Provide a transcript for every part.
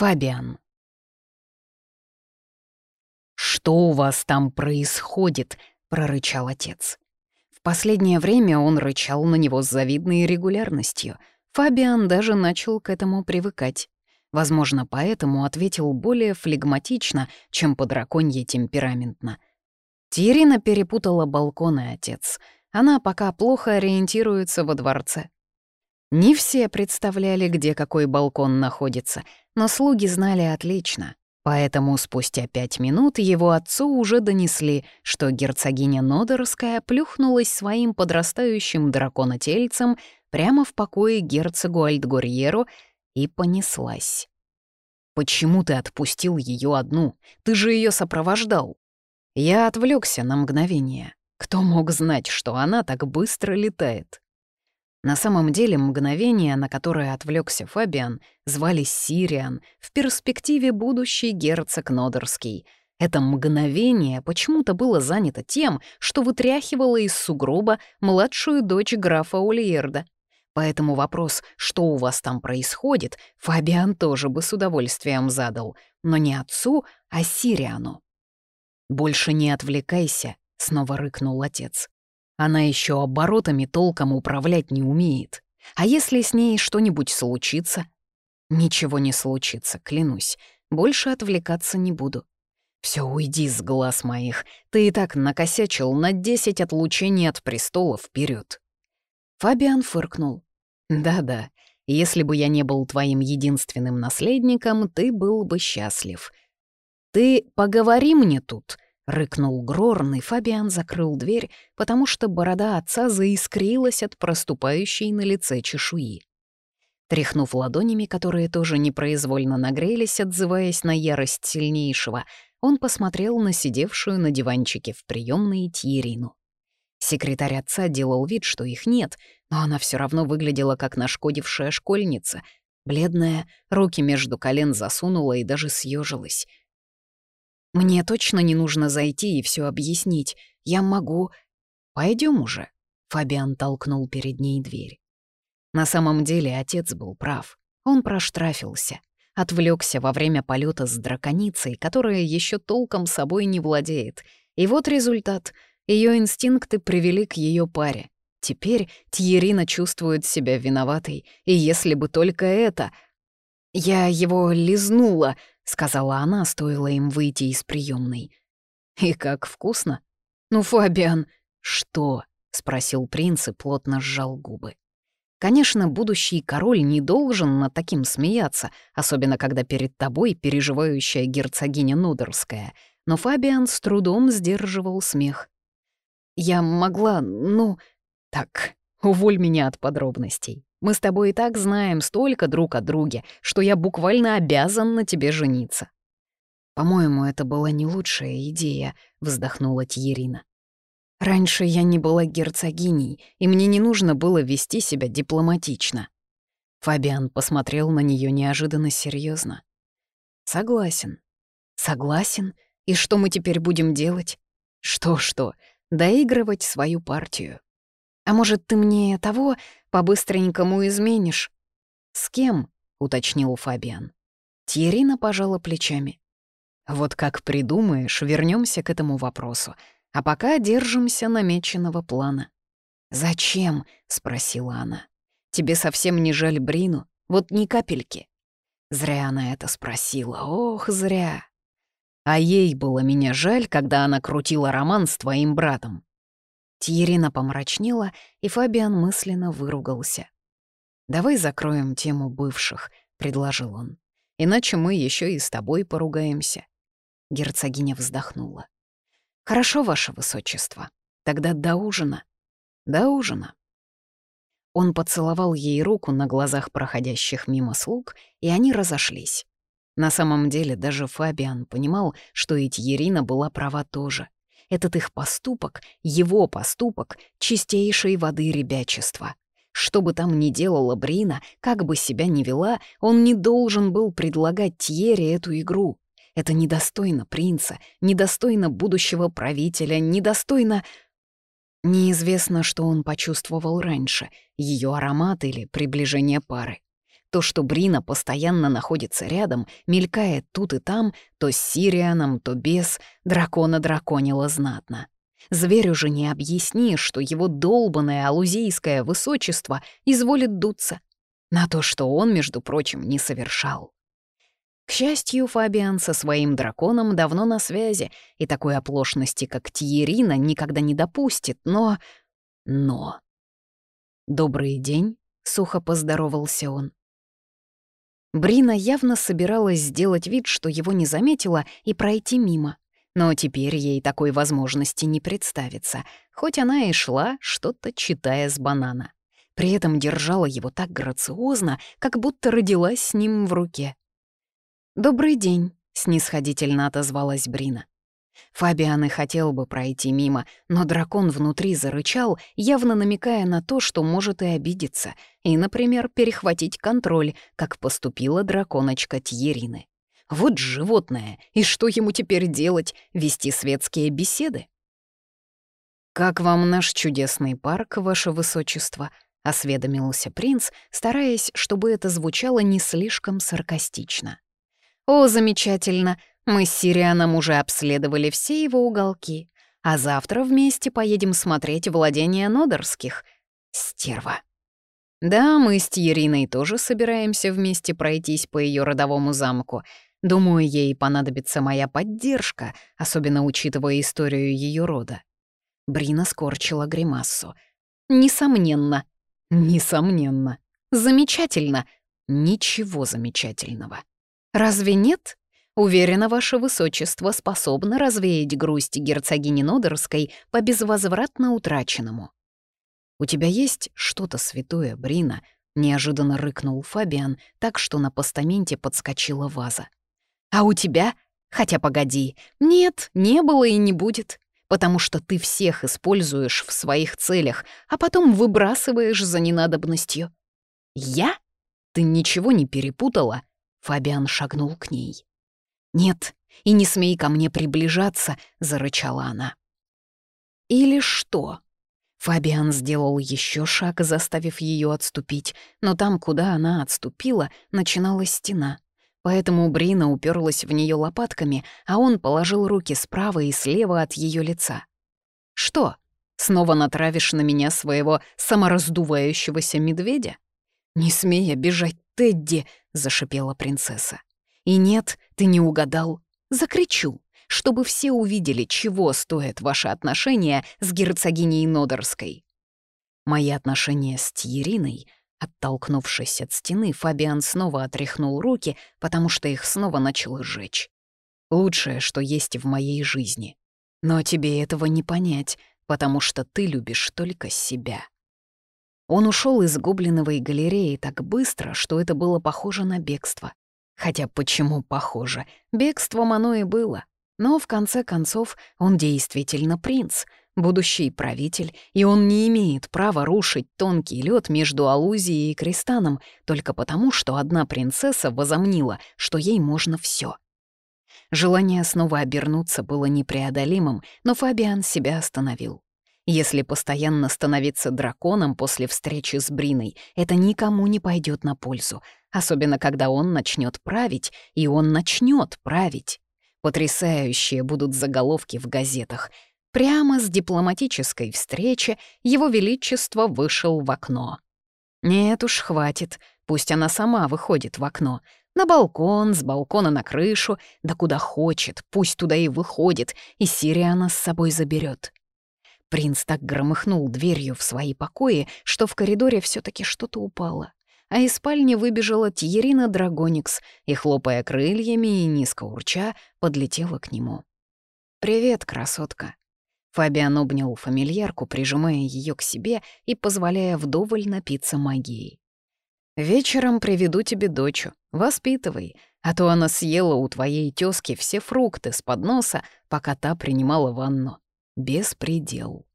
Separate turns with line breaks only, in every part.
Фабиан. «Что у вас там происходит?» — прорычал отец. В последнее время он рычал на него с завидной регулярностью. Фабиан даже начал к этому привыкать. Возможно, поэтому ответил более флегматично, чем по драконье темпераментно. Тирина перепутала балконы, отец. Она пока плохо ориентируется во дворце. Не все представляли, где какой балкон находится, но слуги знали отлично. Поэтому спустя пять минут его отцу уже донесли, что герцогиня Нодерская плюхнулась своим подрастающим драконотельцем прямо в покое герцогу Альтгорьеру и понеслась. «Почему ты отпустил ее одну? Ты же ее сопровождал!» Я отвлекся на мгновение. Кто мог знать, что она так быстро летает? На самом деле мгновение, на которое отвлекся Фабиан, звали Сириан, в перспективе будущий герцог Нодерский. Это мгновение почему-то было занято тем, что вытряхивало из сугроба младшую дочь графа Ульерда. Поэтому вопрос, что у вас там происходит, Фабиан тоже бы с удовольствием задал, но не отцу, а Сириану. «Больше не отвлекайся», — снова рыкнул отец. Она еще оборотами толком управлять не умеет. А если с ней что-нибудь случится? Ничего не случится, клянусь. Больше отвлекаться не буду. Все, уйди с глаз моих. Ты и так накосячил на десять отлучений от престола вперед. Фабиан фыркнул. Да-да, если бы я не был твоим единственным наследником, ты был бы счастлив. Ты поговори мне тут, Рыкнул Грорн, и Фабиан закрыл дверь, потому что борода отца заискрилась от проступающей на лице чешуи. Тряхнув ладонями, которые тоже непроизвольно нагрелись, отзываясь на ярость сильнейшего, он посмотрел на сидевшую на диванчике в приемной Тьерину. Секретарь отца делал вид, что их нет, но она все равно выглядела как нашкодившая школьница. Бледная, руки между колен засунула и даже съежилась — мне точно не нужно зайти и все объяснить. Я могу... Пойдем уже. Фабиан толкнул перед ней дверь. На самом деле отец был прав. Он проштрафился. Отвлекся во время полета с драконицей, которая еще толком собой не владеет. И вот результат. Ее инстинкты привели к ее паре. Теперь Тьерина чувствует себя виноватой, и если бы только это... Я его лизнула, сказала она, стоило им выйти из приемной. «И как вкусно!» «Ну, Фабиан!» «Что?» — спросил принц и плотно сжал губы. Конечно, будущий король не должен над таким смеяться, особенно когда перед тобой переживающая герцогиня Нудерская, но Фабиан с трудом сдерживал смех. «Я могла, ну...» «Так, уволь меня от подробностей. Мы с тобой и так знаем столько друг о друге, что я буквально обязан на тебе жениться». «По-моему, это была не лучшая идея», — вздохнула Тьерина. «Раньше я не была герцогиней, и мне не нужно было вести себя дипломатично». Фабиан посмотрел на нее неожиданно серьезно. «Согласен. Согласен. И что мы теперь будем делать? Что-что, доигрывать свою партию. А может, ты мне того по-быстренькому изменишь?» «С кем?» — уточнил Фабиан. Тьерина пожала плечами. «Вот как придумаешь, вернемся к этому вопросу. А пока держимся намеченного плана». «Зачем?» — спросила она. «Тебе совсем не жаль Брину? Вот ни капельки». Зря она это спросила, ох, зря. А ей было меня жаль, когда она крутила роман с твоим братом. Тьерина помрачнела, и Фабиан мысленно выругался. «Давай закроем тему бывших», — предложил он. «Иначе мы еще и с тобой поругаемся». Герцогиня вздохнула. «Хорошо, ваше высочество. Тогда до ужина». «До ужина». Он поцеловал ей руку на глазах проходящих мимо слуг, и они разошлись. На самом деле даже Фабиан понимал, что и Тьерина была права тоже — этот их поступок, его поступок, чистейшей воды ребячества. Что бы там ни делала Брина, как бы себя ни вела, он не должен был предлагать Тьере эту игру. Это недостойно принца, недостойно будущего правителя, недостойно... Неизвестно, что он почувствовал раньше, ее аромат или приближение пары. То, что Брина постоянно находится рядом, мелькает тут и там, то с Сирианом, то без, дракона драконила знатно. Зверю же не объяснишь, что его долбанное алузийское высочество изволит дуться. На то, что он, между прочим, не совершал. К счастью, Фабиан со своим драконом давно на связи, и такой оплошности, как Тиерина, никогда не допустит, но... Но... «Добрый день», — сухо поздоровался он. Брина явно собиралась сделать вид, что его не заметила, и пройти мимо. Но теперь ей такой возможности не представится, хоть она и шла, что-то читая с банана. При этом держала его так грациозно, как будто родилась с ним в руке. «Добрый день», — снисходительно отозвалась Брина. Фабиан и хотел бы пройти мимо, но дракон внутри зарычал, явно намекая на то, что может и обидеться, и, например, перехватить контроль, как поступила драконочка Тьерины. Вот животное, и что ему теперь делать, вести светские беседы? «Как вам наш чудесный парк, ваше высочество?» — осведомился принц, стараясь, чтобы это звучало не слишком саркастично. «О, замечательно! Мы с Сирианом уже обследовали все его уголки, а завтра вместе поедем смотреть владения Нодорских. Стерва!» «Да, мы с Тьериной тоже собираемся вместе пройтись по ее родовому замку. Думаю, ей понадобится моя поддержка, особенно учитывая историю ее рода». Брина скорчила гримассу. «Несомненно. Несомненно. Замечательно. Ничего замечательного». Разве нет? Уверена, ваше высочество способно развеять грусть герцогини Нодерской по безвозвратно утраченному. «У тебя есть что-то святое, Брина?» — неожиданно рыкнул Фабиан, так что на постаменте подскочила ваза. «А у тебя? Хотя погоди. Нет, не было и не будет, потому что ты всех используешь в своих целях, а потом выбрасываешь за ненадобностью». «Я? Ты ничего не перепутала?» Фабиан шагнул к ней. «Нет, и не смей ко мне приближаться», — зарычала она. «Или что?» Фабиан сделал еще шаг, заставив ее отступить, но там, куда она отступила, начиналась стена. Поэтому Брина уперлась в нее лопатками, а он положил руки справа и слева от ее лица. «Что, снова натравишь на меня своего самораздувающегося медведя?» «Не смей обижать Тедди!» — зашипела принцесса. «И нет, ты не угадал. Закричу, чтобы все увидели, чего стоят ваши отношения с герцогиней Нодорской». Мои отношения с Тьериной, оттолкнувшись от стены, Фабиан снова отряхнул руки, потому что их снова начало сжечь. Лучшее, что есть в моей жизни. Но тебе этого не понять, потому что ты любишь только себя. Он ушел из гоблиновой галереи так быстро, что это было похоже на бегство. Хотя почему похоже? Бегством оно и было. Но в конце концов он действительно принц, будущий правитель, и он не имеет права рушить тонкий лед между Алузией и Кристаном только потому, что одна принцесса возомнила, что ей можно все. Желание снова обернуться было непреодолимым, но Фабиан себя остановил. Если постоянно становиться драконом после встречи с Бриной, это никому не пойдет на пользу, особенно когда он начнет править, и он начнет править. Потрясающие будут заголовки в газетах. Прямо с дипломатической встречи Его Величество вышел в окно. Нет уж, хватит, пусть она сама выходит в окно. На балкон, с балкона на крышу, да куда хочет, пусть туда и выходит, и Сириана с собой заберет. Принц так громыхнул дверью в свои покои, что в коридоре все таки что-то упало. А из спальни выбежала Тьерина Драгоникс и, хлопая крыльями и низко урча, подлетела к нему. «Привет, красотка». Фабиан обнял фамильярку, прижимая ее к себе и позволяя вдоволь напиться магией. «Вечером приведу тебе дочу, воспитывай, а то она съела у твоей тёзки все фрукты с подноса, пока та принимала ванну. Беспредел.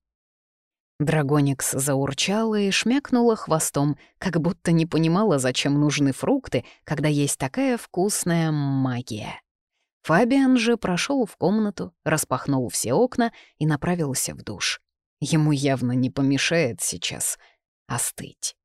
Драгоникс заурчала и шмякнула хвостом, как будто не понимала, зачем нужны фрукты, когда есть такая вкусная магия. Фабиан же прошел в комнату, распахнул все окна и направился в душ. Ему явно не помешает сейчас остыть.